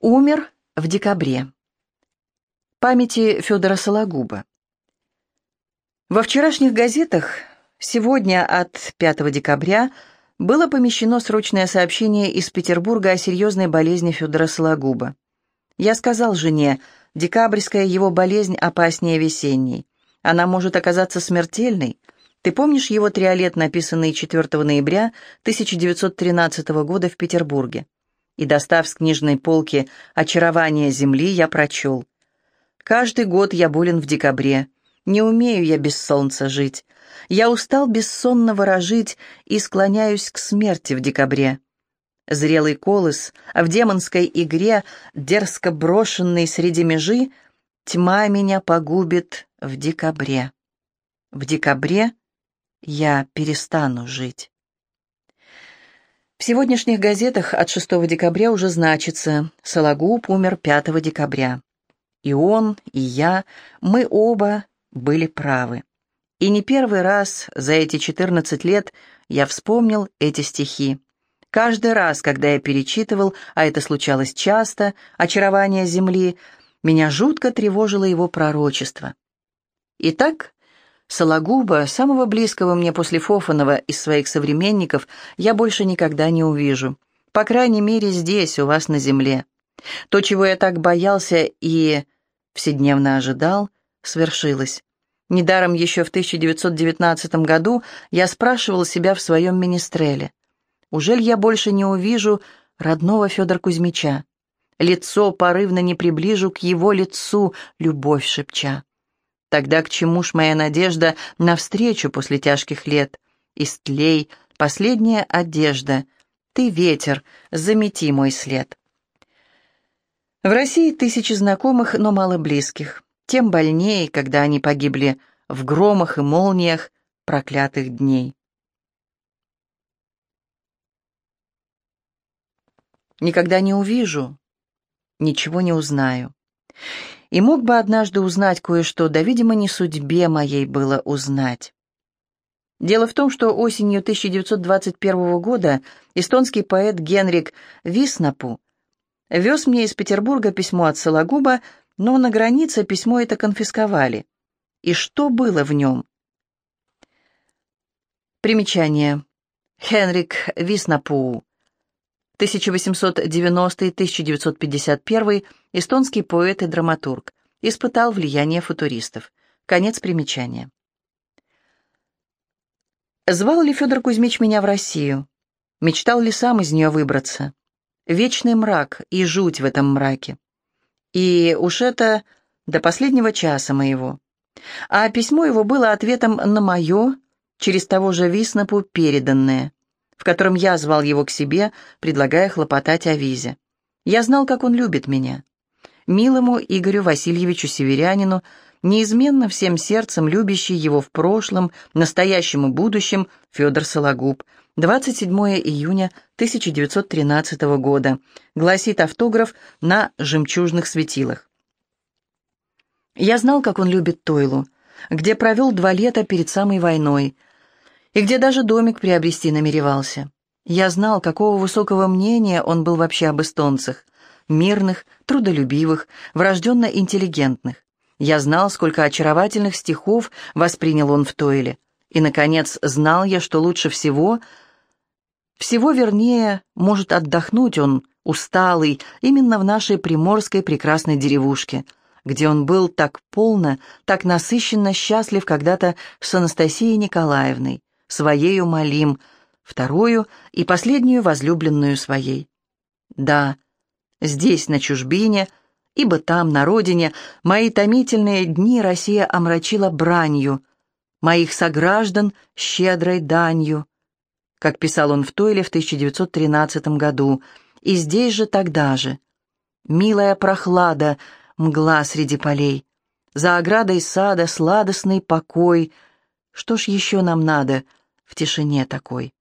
Умер в декабре. Памяти Федора Сологуба. Во вчерашних газетах сегодня от 5 декабря было помещено срочное сообщение из Петербурга о серьезной болезни Федора Сологуба. Я сказал жене, декабрьская его болезнь опаснее весенней. Она может оказаться смертельной. Ты помнишь его триолет, написанный 4 ноября 1913 года в Петербурге? И, достав с книжной полки «Очарование земли», я прочел. «Каждый год я болен в декабре. Не умею я без солнца жить. Я устал бессонно ворожить и склоняюсь к смерти в декабре». Зрелый колос, а в демонской игре, дерзко брошенный среди межи, тьма меня погубит в декабре. В декабре я перестану жить. Сегодняшних газетах от 6 декабря уже значится «Сологуб умер 5 декабря». И он, и я, мы оба были правы. И не первый раз за эти 14 лет я вспомнил эти стихи. Каждый раз, когда я перечитывал, а это случалось часто, «Очарование земли», меня жутко тревожило его пророчество. Итак, Сологуба, самого близкого мне после Фофанова из своих современников, я больше никогда не увижу. По крайней мере, здесь, у вас на земле. То, чего я так боялся и вседневно ожидал, свершилось. Недаром еще в 1919 году я спрашивал себя в своем министреле. Ужель я больше не увижу родного Федора Кузьмича? Лицо порывно не приближу к его лицу, любовь шепча. Тогда к чему ж моя надежда навстречу после тяжких лет? Истлей, последняя одежда. Ты ветер, замети мой след. В России тысячи знакомых, но мало близких. Тем больнее, когда они погибли в громах и молниях проклятых дней. Никогда не увижу, ничего не узнаю и мог бы однажды узнать кое-что, да, видимо, не судьбе моей было узнать. Дело в том, что осенью 1921 года эстонский поэт Генрик Виснапу вез мне из Петербурга письмо от Сологуба, но на границе письмо это конфисковали. И что было в нем? Примечание. Хенрик Виснапу 1890-1951, эстонский поэт и драматург, испытал влияние футуристов. Конец примечания. Звал ли Федор Кузьмич меня в Россию? Мечтал ли сам из нее выбраться? Вечный мрак и жуть в этом мраке. И уж это до последнего часа моего. А письмо его было ответом на мое, через того же Виснапу, переданное в котором я звал его к себе, предлагая хлопотать о визе. Я знал, как он любит меня. Милому Игорю Васильевичу Северянину, неизменно всем сердцем любящий его в прошлом, настоящем и будущем, Федор Сологуб, 27 июня 1913 года, гласит автограф на «Жемчужных светилах». Я знал, как он любит Тойлу, где провел два лета перед самой войной – и где даже домик приобрести намеревался. Я знал, какого высокого мнения он был вообще об эстонцах, мирных, трудолюбивых, врожденно интеллигентных. Я знал, сколько очаровательных стихов воспринял он в Тойле. И, наконец, знал я, что лучше всего, всего вернее, может отдохнуть он, усталый, именно в нашей приморской прекрасной деревушке, где он был так полно, так насыщенно счастлив когда-то с Анастасией Николаевной, своею молим, вторую и последнюю возлюбленную своей. Да, здесь, на чужбине, ибо там, на родине, мои томительные дни Россия омрачила бранью, моих сограждан щедрой данью, как писал он в Тойле в 1913 году, и здесь же тогда же. Милая прохлада, мгла среди полей, за оградой сада сладостный покой. Что ж еще нам надо — в тишине такой.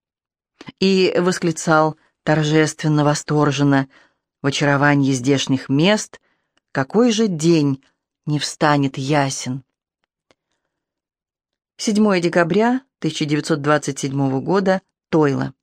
И восклицал торжественно, восторженно, в очаровании здешних мест, какой же день не встанет ясен. 7 декабря 1927 года, Тойла.